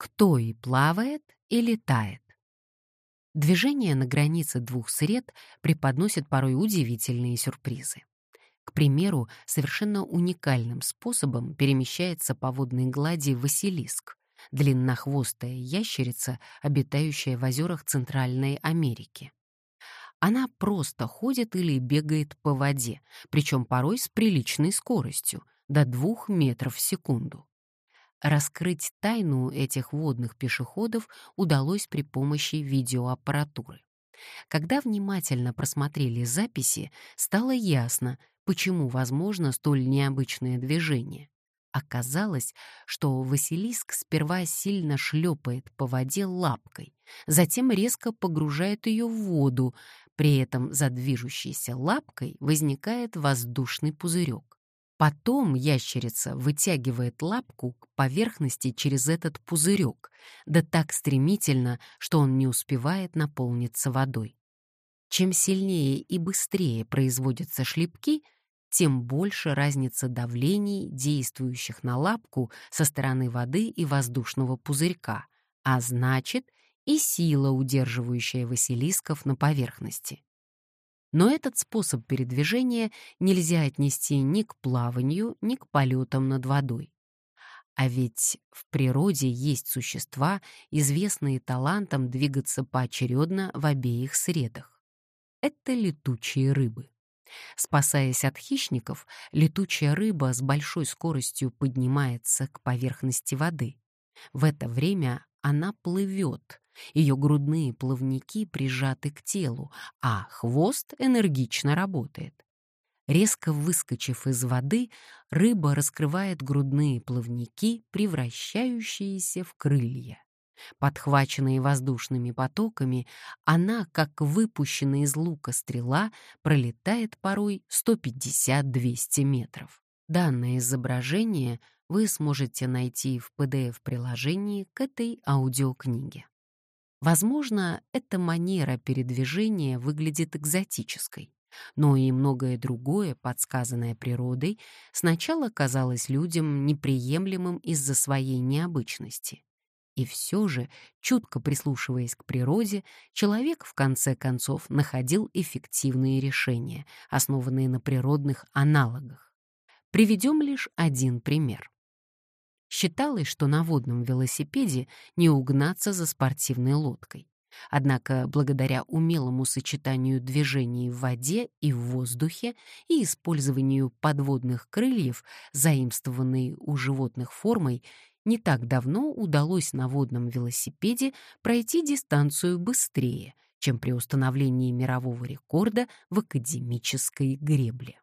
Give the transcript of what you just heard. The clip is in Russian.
Кто и плавает, и летает. Движение на границе двух сред преподносит порой удивительные сюрпризы. К примеру, совершенно уникальным способом перемещается по водной глади Василиск, длиннохвостая ящерица, обитающая в озерах Центральной Америки. Она просто ходит или бегает по воде, причем порой с приличной скоростью, до двух метров в секунду. Раскрыть тайну этих водных пешеходов удалось при помощи видеоаппаратуры. Когда внимательно просмотрели записи, стало ясно, почему возможно столь необычное движение. Оказалось, что Василиск сперва сильно шлепает по воде лапкой, затем резко погружает ее в воду, при этом за движущейся лапкой возникает воздушный пузырек. Потом ящерица вытягивает лапку к поверхности через этот пузырек, да так стремительно, что он не успевает наполниться водой. Чем сильнее и быстрее производятся шлепки, тем больше разница давлений, действующих на лапку со стороны воды и воздушного пузырька, а значит и сила, удерживающая Василисков на поверхности. Но этот способ передвижения нельзя отнести ни к плаванию, ни к полетам над водой. А ведь в природе есть существа, известные талантом двигаться поочередно в обеих средах. Это летучие рыбы. Спасаясь от хищников, летучая рыба с большой скоростью поднимается к поверхности воды. В это время она плывет, ее грудные плавники прижаты к телу, а хвост энергично работает. Резко выскочив из воды, рыба раскрывает грудные плавники, превращающиеся в крылья. Подхваченные воздушными потоками, она, как выпущенная из лука стрела, пролетает порой 150-200 метров. Данное изображение вы сможете найти в PDF-приложении к этой аудиокниге. Возможно, эта манера передвижения выглядит экзотической, но и многое другое, подсказанное природой, сначала казалось людям неприемлемым из-за своей необычности. И все же, чутко прислушиваясь к природе, человек в конце концов находил эффективные решения, основанные на природных аналогах. Приведем лишь один пример. Считалось, что на водном велосипеде не угнаться за спортивной лодкой. Однако благодаря умелому сочетанию движений в воде и в воздухе и использованию подводных крыльев, заимствованной у животных формой, не так давно удалось на водном велосипеде пройти дистанцию быстрее, чем при установлении мирового рекорда в академической гребле.